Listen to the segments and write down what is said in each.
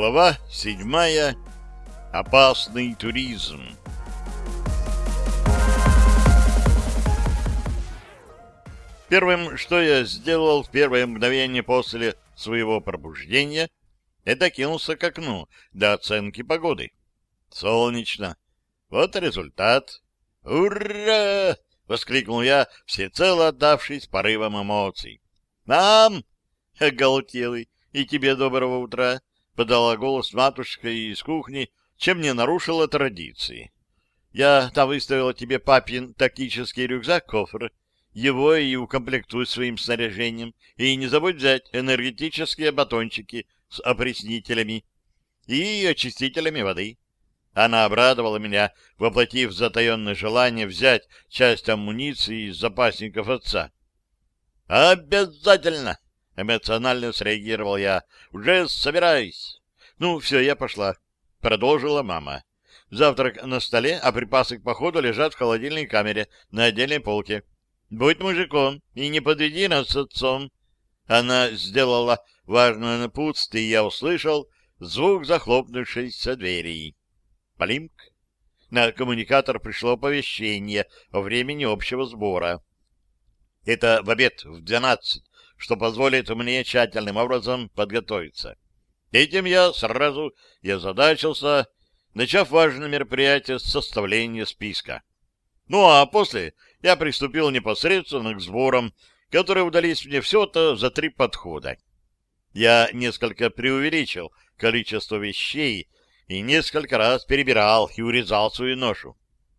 Глава седьмая. Опасный туризм. Первым, что я сделал в первое мгновение после своего пробуждения, это кинулся к окну для оценки погоды. Солнечно. Вот результат. «Ура!» — воскликнул я, всецело отдавшись порывам эмоций. «Мам!» — оголтелый. «И тебе доброго утра!» — подала голос матушка из кухни, чем не нарушила традиции. «Я там выставила тебе папин тактический рюкзак-кофр его и укомплектуй своим снаряжением. И не забудь взять энергетические батончики с опреснителями и очистителями воды. Она обрадовала меня, воплотив затаенное желание взять часть амуниции из запасников отца. «Обязательно!» — эмоционально среагировал я. «Уже собираюсь!» «Ну, все, я пошла», — продолжила мама. «Завтрак на столе, а припасы к походу лежат в холодильной камере на отдельной полке. Будь мужиком и не подведи нас с отцом. Она сделала важное напутствие, и я услышал звук захлопнувшейся двери. Полимк. На коммуникатор пришло оповещение о времени общего сбора. Это в обед в двенадцать, что позволит мне тщательным образом подготовиться. Этим я сразу и озадачился, начав важное мероприятие с составления списка. Ну а после я приступил непосредственно к сборам, которые удались мне всего-то за три подхода. Я несколько преувеличил количество вещей и несколько раз перебирал и урезал свою ношу.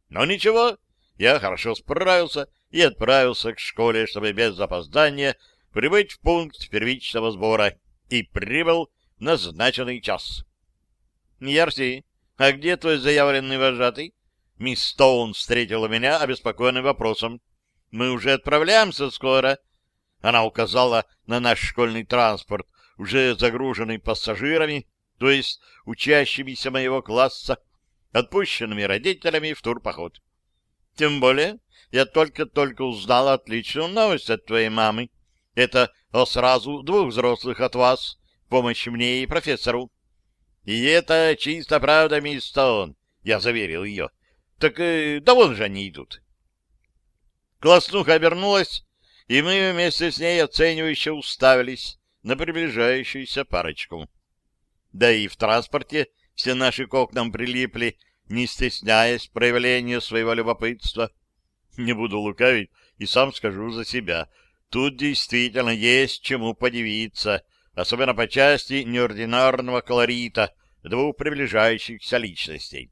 Но ничего, я хорошо справился и отправился к школе, чтобы без запоздания прибыть в пункт первичного сбора, и прибыл в назначенный час. — Ярси, а где твой заявленный вожатый? Мисс Стоун встретила меня обеспокоенным вопросом. «Мы уже отправляемся скоро?» Она указала на наш школьный транспорт, уже загруженный пассажирами, то есть учащимися моего класса, отпущенными родителями в турпоход. «Тем более, я только-только узнала отличную новость от твоей мамы. Это о сразу двух взрослых от вас, помощи мне и профессору». «И это чисто правда, мисс Стоун», — я заверил ее. Так э, да вон же они идут. Класснуха обернулась, и мы вместе с ней оценивающе уставились на приближающуюся парочку. Да и в транспорте все наши к окнам прилипли, не стесняясь проявления своего любопытства. Не буду лукавить и сам скажу за себя. Тут действительно есть чему подивиться, особенно по части неординарного колорита двух приближающихся личностей.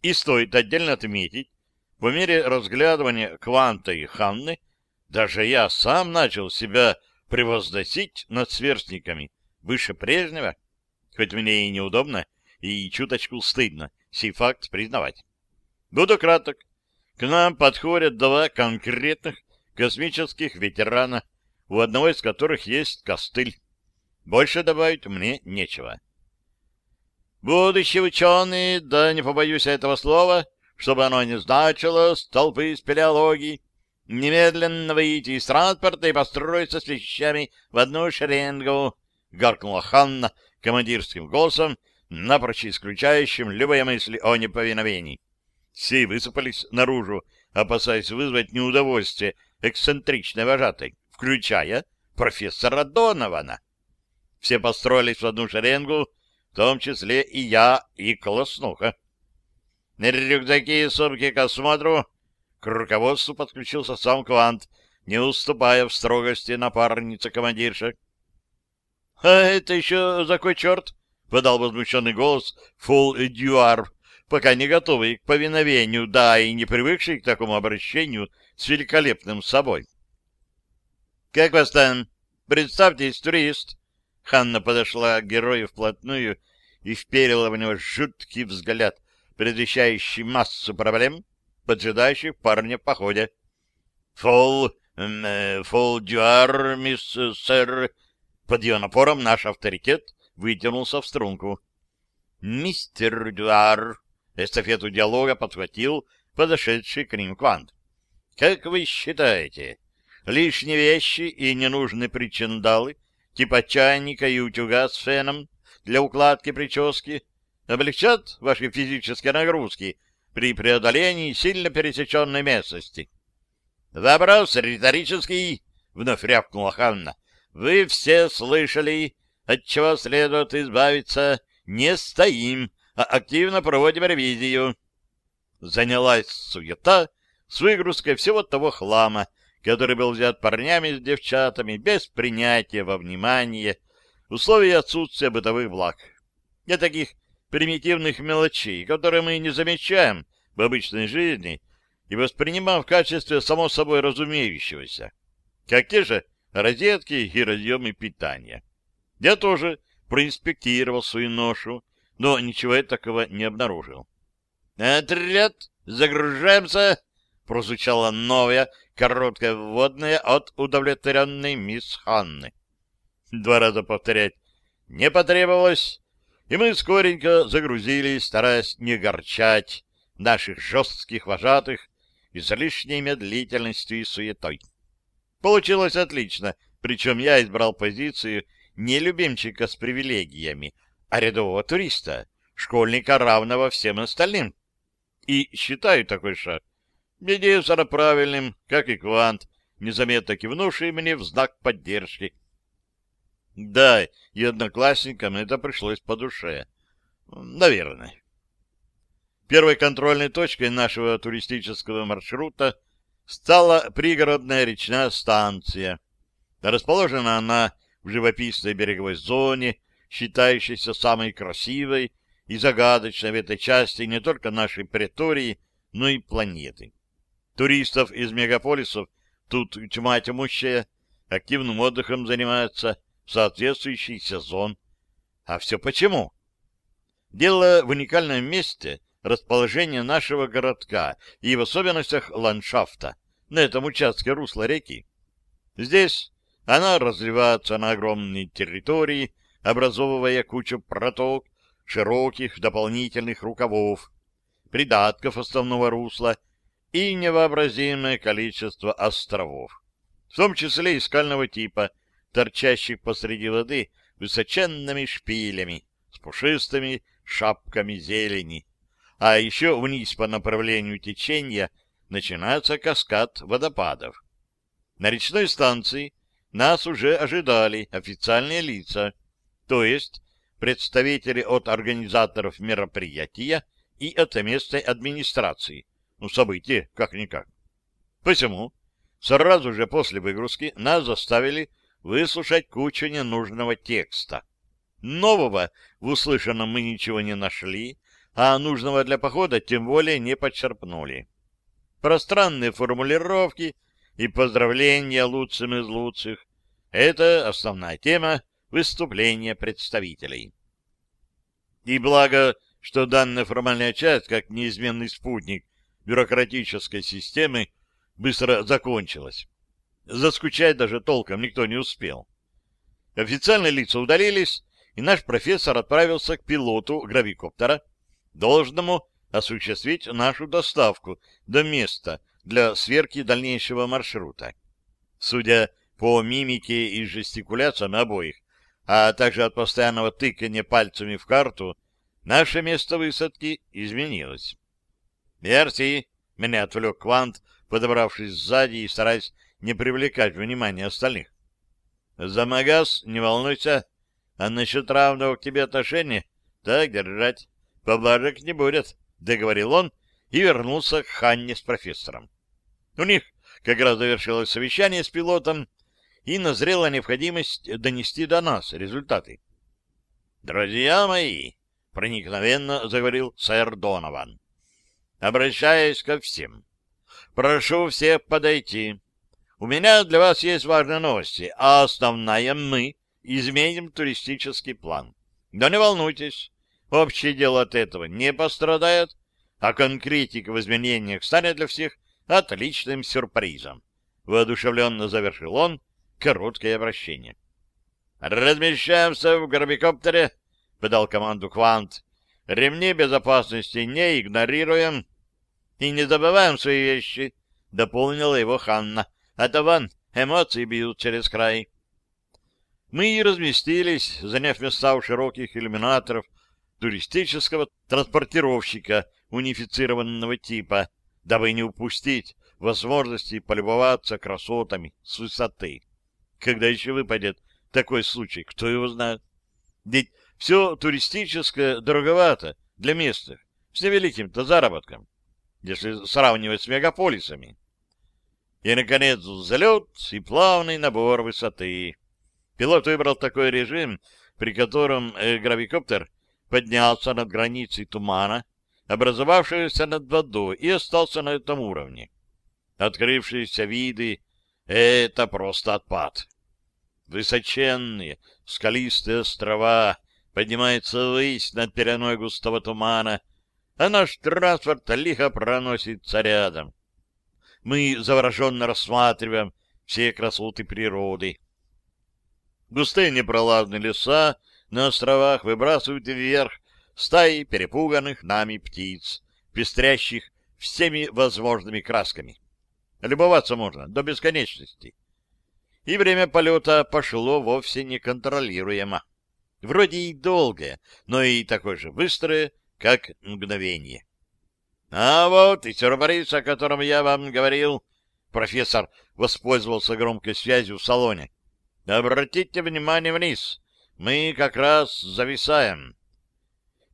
И стоит отдельно отметить, по мере разглядывания Кванта и Ханны, даже я сам начал себя превозносить над сверстниками выше прежнего, хоть мне и неудобно, и чуточку стыдно сей факт признавать. Буду краток. К нам подходят два конкретных космических ветерана, у одного из которых есть костыль. Больше добавить мне нечего. Будущие ученые, да не побоюсь этого слова, чтобы оно не значило столпы спелеологии, немедленно выйти из транспорта и построиться с вещами в одну шеренгу, — гаркнула Ханна командирским голосом, напрочь исключающим любые мысли о неповиновении. Все высыпались наружу, опасаясь вызвать неудовольствие эксцентричной вожатой, включая профессора Донована. Все построились в одну шеренгу, в том числе и я, и Колоснуха. Рюкзаки и сумки к осмотру. К руководству подключился сам Квант, не уступая в строгости напарница командирша. — А это еще за кой черт? — подал возмущенный голос Фул Дюар, пока не готовый к повиновению, да и не привыкший к такому обращению с великолепным собой. — Как вас там? Представьтесь, турист. Ханна подошла к герою вплотную и вперила в него жуткий взгляд, предвещающий массу проблем, поджидающих парня в походе. — Фол... Э, фол дюар, мисс э, сэр... Под ее напором наш авторитет вытянулся в струнку. — Мистер дюар... Эстафету диалога подхватил подошедший к ним Квант. — Как вы считаете, лишние вещи и ненужные причиндалы — типа чайника и утюга с феном, для укладки прически облегчат ваши физические нагрузки при преодолении сильно пересеченной местности. Вопрос риторический, — вновь рявкнула Ханна. Вы все слышали, от чего следует избавиться. Не стоим, а активно проводим ревизию. Занялась суета с выгрузкой всего того хлама, который был взят парнями с девчатами без принятия во внимание условий отсутствия бытовых благ. И таких примитивных мелочей, которые мы не замечаем в обычной жизни и воспринимаем в качестве само собой разумеющегося. Как те же розетки и разъемы питания. Я тоже проинспектировал свою ношу, но ничего такого не обнаружил. «Отряд, загружаемся!» — прозвучала новая короткая вводная от удовлетворенной мисс Ханны. Два раза повторять не потребовалось, и мы скоренько загрузились, стараясь не горчать наших жестких вожатых излишней медлительностью и суетой. Получилось отлично, причем я избрал позицию не любимчика с привилегиями, а рядового туриста, школьника, равного всем остальным. И считаю такой шаг единственно правильным, как и Квант, незаметно кивнувший мне в знак поддержки. Да, и одноклассникам это пришлось по душе. Наверное. Первой контрольной точкой нашего туристического маршрута стала пригородная речная станция. Расположена она в живописной береговой зоне, считающейся самой красивой и загадочной в этой части не только нашей претории, но и планеты. Туристов из мегаполисов тут тьма тьмущая, активным отдыхом занимаются в соответствующий сезон. А все почему? Дело в уникальном месте расположения нашего городка и в особенностях ландшафта на этом участке русла реки. Здесь она разливается на огромной территории, образовывая кучу проток, широких дополнительных рукавов, придатков основного русла и невообразимое количество островов, в том числе и скального типа, торчащих посреди воды высоченными шпилями с пушистыми шапками зелени, а еще вниз по направлению течения начинается каскад водопадов. На речной станции нас уже ожидали официальные лица, то есть представители от организаторов мероприятия и от местной администрации, ну, событие, как-никак. Посему сразу же после выгрузки нас заставили выслушать кучу ненужного текста. Нового в услышанном мы ничего не нашли, а нужного для похода тем более не подчерпнули. Пространные формулировки и поздравления лучшим из лучших — это основная тема выступления представителей. И благо, что данная формальная часть, как неизменный спутник бюрократической системы, быстро закончилась. Заскучать даже толком никто не успел. Официальные лица удалились, и наш профессор отправился к пилоту гравикоптера, должному осуществить нашу доставку до места для сверки дальнейшего маршрута. Судя по мимике и жестикуляциям обоих, а также от постоянного тыкания пальцами в карту, наше место высадки изменилось. «Мерси!» — меня отвлек Квант, подобравшись сзади и стараясь не привлекать внимания остальных. «За магаз не волнуйся, а насчет равного к тебе отношения так держать. Поблажек не будет, — договорил он и вернулся к Ханне с профессором. У них как раз завершилось совещание с пилотом, и назрела необходимость донести до нас результаты. «Друзья мои!» — проникновенно заговорил сэр Донован. «Обращаясь ко всем, прошу всех подойти. У меня для вас есть важные новости, а основная мы изменим туристический план. Да не волнуйтесь, Общее дело от этого не пострадает, а конкретика в изменениях станет для всех отличным сюрпризом. Воодушевленно завершил он короткое обращение. «Размещаемся в гравикоптере», — подал команду Квант. «Ремни безопасности не игнорируем и не забываем свои вещи», — дополнила его Ханна. «А то вон эмоции бьют через край». Мы и разместились, заняв места у широких иллюминаторов туристического транспортировщика унифицированного типа, дабы не упустить возможности полюбоваться красотами с высоты. Когда еще выпадет такой случай, кто его знает? Ведь все туристическое дороговато для местных, с невеликим-то заработком, если сравнивать с мегаполисами. И, наконец, взлет и плавный набор высоты. Пилот выбрал такой режим, при котором э, гравикоптер поднялся над границей тумана, образовавшегося над водой, и остался на этом уровне. Открывшиеся виды — это просто отпад. Высоченные, скалистые острова поднимаются ввысь над переной густого тумана, а наш транспорт лихо проносится рядом. Мы завороженно рассматриваем все красоты природы. Густые непролазные леса на островах выбрасывают вверх стаи перепуганных нами птиц, пестрящих всеми возможными красками. Любоваться можно до бесконечности. И время полета пошло вовсе неконтролируемо. Вроде и долгое, но и такое же быстрое, как мгновение. А вот и сюрприз, о котором я вам говорил. Профессор воспользовался громкой связью в салоне. Обратите внимание вниз. Мы как раз зависаем.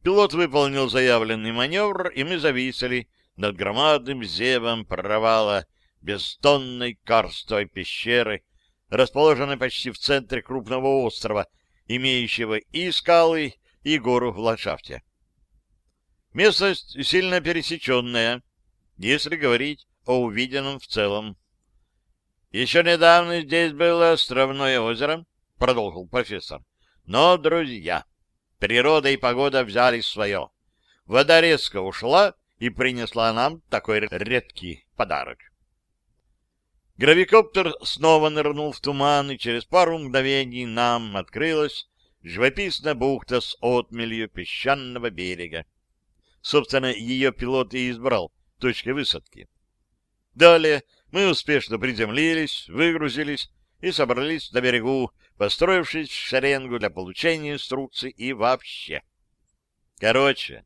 Пилот выполнил заявленный маневр, и мы зависели над громадным зевом провала бездонной карстовой пещеры, расположенной почти в центре крупного острова, имеющего и скалы, и гору в ландшафте. Местность сильно пересеченная, если говорить о увиденном в целом. «Еще недавно здесь было островное озеро», — продолжил профессор. «Но, друзья, природа и погода взяли свое. Вода резко ушла и принесла нам такой редкий подарок». Гравикоптер снова нырнул в туман, и через пару мгновений нам открылась живописная бухта с отмелью песчаного берега. Собственно, ее пилот и избрал точкой высадки. Далее мы успешно приземлились, выгрузились и собрались на берегу, построившись в шеренгу для получения инструкций и вообще. Короче,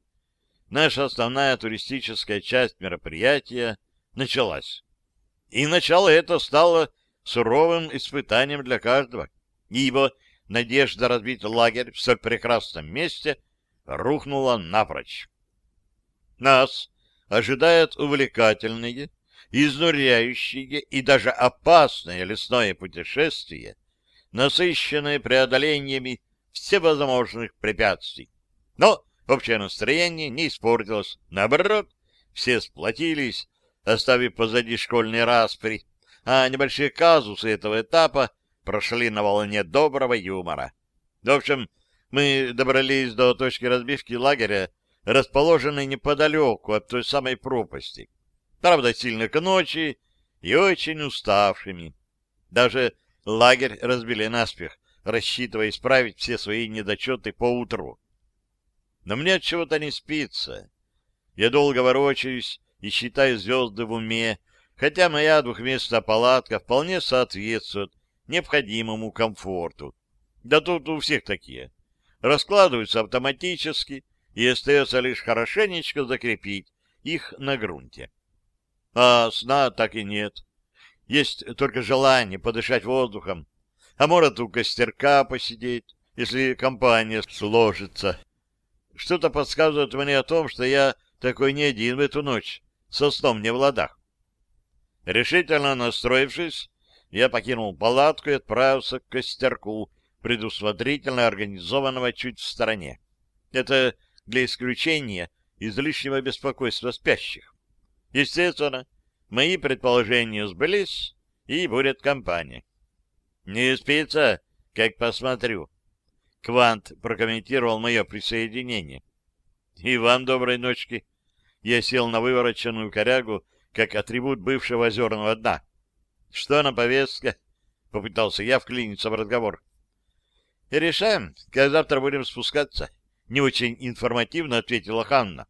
наша основная туристическая часть мероприятия началась. И начало это стало суровым испытанием для каждого, ибо надежда разбить лагерь в столь прекрасном месте рухнула напрочь. Нас ожидает увлекательное, изнуряющее и даже опасное лесное путешествие, насыщенное преодолениями всевозможных препятствий. Но общее настроение не испортилось. Наоборот, все сплотились, оставив позади школьные распри, а небольшие казусы этого этапа прошли на волне доброго юмора. В общем, мы добрались до точки разбивки лагеря, расположенной неподалеку от той самой пропасти. Правда, сильно к ночи и очень уставшими. Даже лагерь разбили наспех, рассчитывая исправить все свои недочеты по утру. Но мне от чего-то не спится. Я долго ворочаюсь, и считаю звезды в уме, хотя моя двухместная палатка вполне соответствует необходимому комфорту. Да тут у всех такие. Раскладываются автоматически, и остается лишь хорошенечко закрепить их на грунте. А сна так и нет. Есть только желание подышать воздухом, а может у костерка посидеть, если компания сложится. Что-то подсказывает мне о том, что я такой не один в эту ночь со сном не в ладах. Решительно настроившись, я покинул палатку и отправился к костерку, предусмотрительно организованного чуть в стороне. Это для исключения излишнего беспокойства спящих. Естественно, мои предположения сбылись, и будет компания. «Не спится, как посмотрю». Квант прокомментировал мое присоединение. «И вам доброй ночки», я сел на вывороченную корягу, как атрибут бывшего озерного дна. — Что на повестке? — попытался я вклиниться в разговор. — Решаем, когда завтра будем спускаться. Не очень информативно ответила Ханна.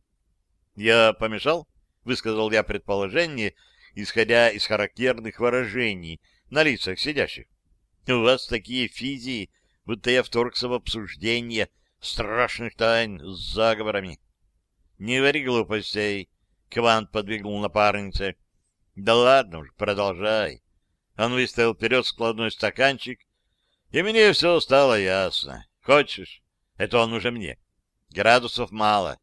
— Я помешал? — высказал я предположение, исходя из характерных выражений на лицах сидящих. У вас такие физии, будто я вторгся в обсуждение страшных тайн с заговорами. Не вари глупостей, — Квант подвигнул напарнице. Да ладно уж, продолжай. Он выставил вперед складной стаканчик, и мне все стало ясно. Хочешь? Это он уже мне. Градусов мало.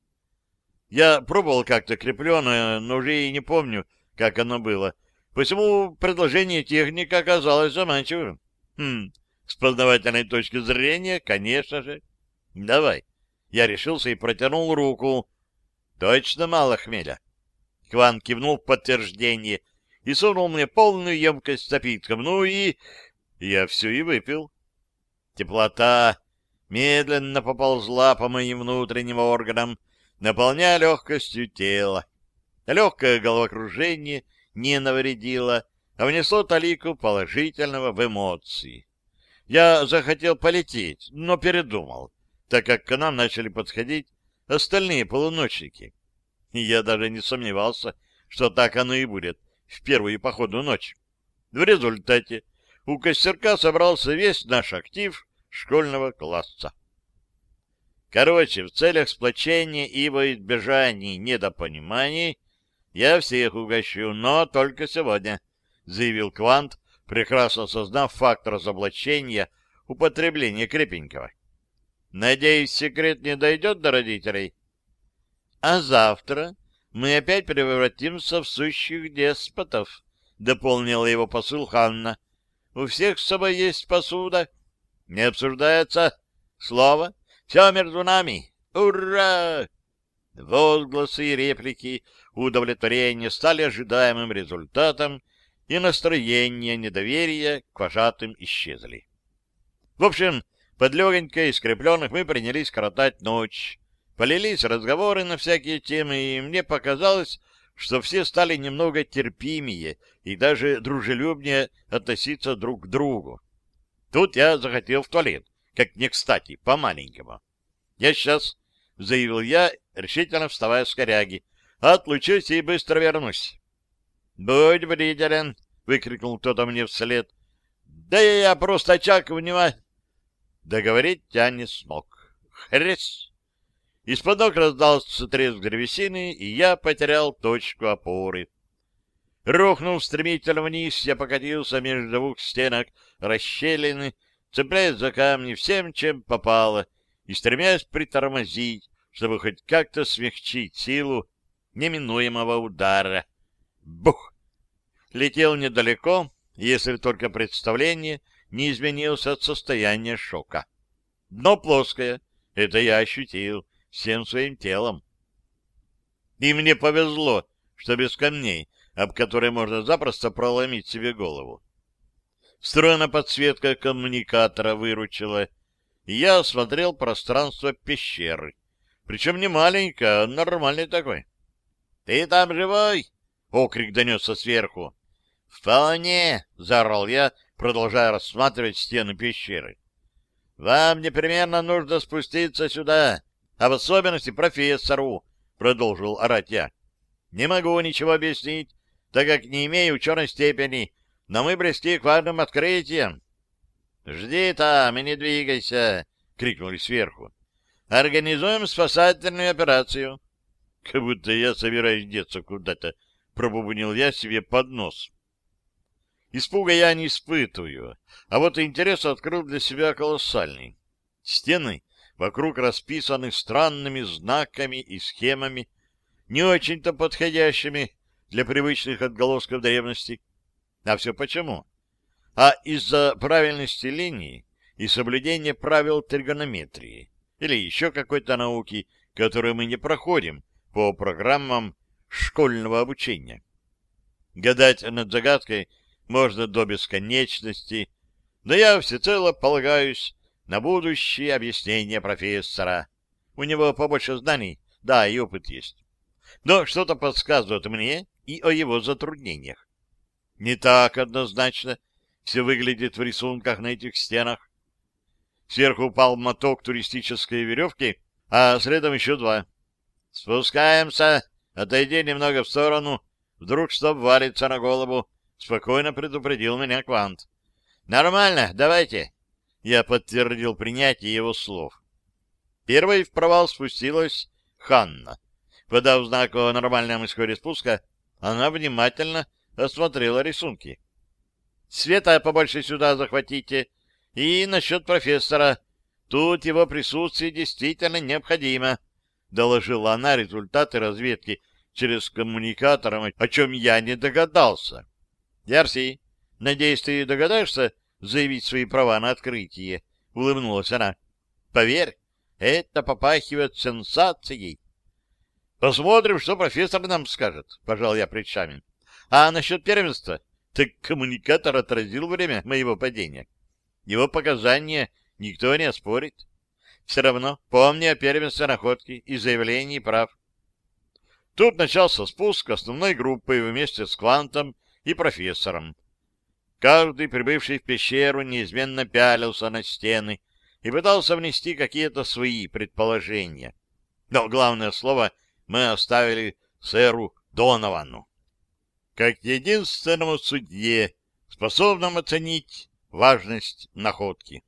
Я пробовал как-то крепленное, но уже и не помню, как оно было. Посему предложение техника оказалось заманчивым. Хм, с познавательной точки зрения, конечно же. Давай. Я решился и протянул руку. Точно мало хмеля. Кван кивнул в подтверждение и сунул мне полную емкость с напитком. Ну и... Я все и выпил. Теплота медленно поползла по моим внутренним органам, наполняя легкостью тела. Легкое головокружение не навредило, а внесло талику положительного в эмоции. Я захотел полететь, но передумал, так как к нам начали подходить остальные полуночники. Я даже не сомневался, что так оно и будет в первую походную ночь. В результате у костерка собрался весь наш актив школьного класса. Короче, в целях сплочения и во избежании недопониманий я всех угощу, но только сегодня, — заявил Квант, прекрасно осознав факт разоблачения употребления крепенького. Надеюсь, секрет не дойдет до родителей? А завтра мы опять превратимся в сущих деспотов, — дополнила его посыл Ханна. У всех с собой есть посуда. Не обсуждается. Слово. Все между нами. Ура! Возгласы и реплики удовлетворения стали ожидаемым результатом, и настроение недоверия к вожатым исчезли. В общем, под легонькой скрепленных мы принялись коротать ночь. Полились разговоры на всякие темы, и мне показалось, что все стали немного терпимее и даже дружелюбнее относиться друг к другу. Тут я захотел в туалет, как не кстати, по-маленькому. Я сейчас, — заявил я, решительно вставая с коряги, — отлучусь и быстро вернусь. — Будь бдителен, — выкрикнул кто-то мне вслед. — Да я просто очаг внимай. Договорить я не смог. Хресь! Из-под ног раздался треск древесины, и я потерял точку опоры. Рухнув стремительно вниз, я покатился между двух стенок расщелины, цепляясь за камни всем, чем попало, и стремясь притормозить, чтобы хоть как-то смягчить силу неминуемого удара. Бух! Летел недалеко, если только представление не изменилось от состояния шока. Дно плоское, это я ощутил всем своим телом. И мне повезло, что без камней, об которые можно запросто проломить себе голову. Встроена подсветка коммуникатора выручила, и я осмотрел пространство пещеры. Причем не маленькое, а нормальный такой. — Ты там живой? — окрик донесся сверху. — Вполне, — заорал я, продолжая рассматривать стены пещеры. — Вам непременно нужно спуститься сюда а в особенности профессору, — продолжил орать я. — Не могу ничего объяснить, так как не имею ученой степени, но мы близки к важным открытиям. — Жди там и не двигайся, — крикнули сверху. — Организуем спасательную операцию. — Как будто я собираюсь деться куда-то, — пробубнил я себе под нос. Испуга я не испытываю, а вот интерес открыл для себя колоссальный. Стены вокруг расписаны странными знаками и схемами, не очень-то подходящими для привычных отголосков древности. А все почему? А из-за правильности линий и соблюдения правил тригонометрии или еще какой-то науки, которую мы не проходим по программам школьного обучения. Гадать над загадкой можно до бесконечности, но я всецело полагаюсь на будущее объяснение профессора. У него побольше знаний, да, и опыт есть. Но что-то подсказывает мне и о его затруднениях. Не так однозначно все выглядит в рисунках на этих стенах. Сверху упал моток туристической веревки, а следом еще два. «Спускаемся, отойди немного в сторону, вдруг что валится на голову», — спокойно предупредил меня Квант. Нормально, давайте. Я подтвердил принятие его слов. Первой в провал спустилась Ханна. Подав знак о нормальном исходе спуска, она внимательно осмотрела рисунки. Света побольше сюда захватите. И насчет профессора. Тут его присутствие действительно необходимо. Доложила она результаты разведки через коммуникатор, о чем я не догадался. Ярси, надеюсь, ты догадаешься заявить свои права на открытие? Улыбнулась она. Поверь, это попахивает сенсацией. Посмотрим, что профессор нам скажет, пожал я плечами. А насчет первенства? Так коммуникатор отразил время моего падения. Его показания никто не оспорит. Все равно помни о первенстве находки и заявлении прав. Тут начался спуск основной группы вместе с Квантом и профессором. Каждый, прибывший в пещеру, неизменно пялился на стены и пытался внести какие-то свои предположения. Но главное слово мы оставили сэру Доновану как единственному судье, способному оценить важность находки.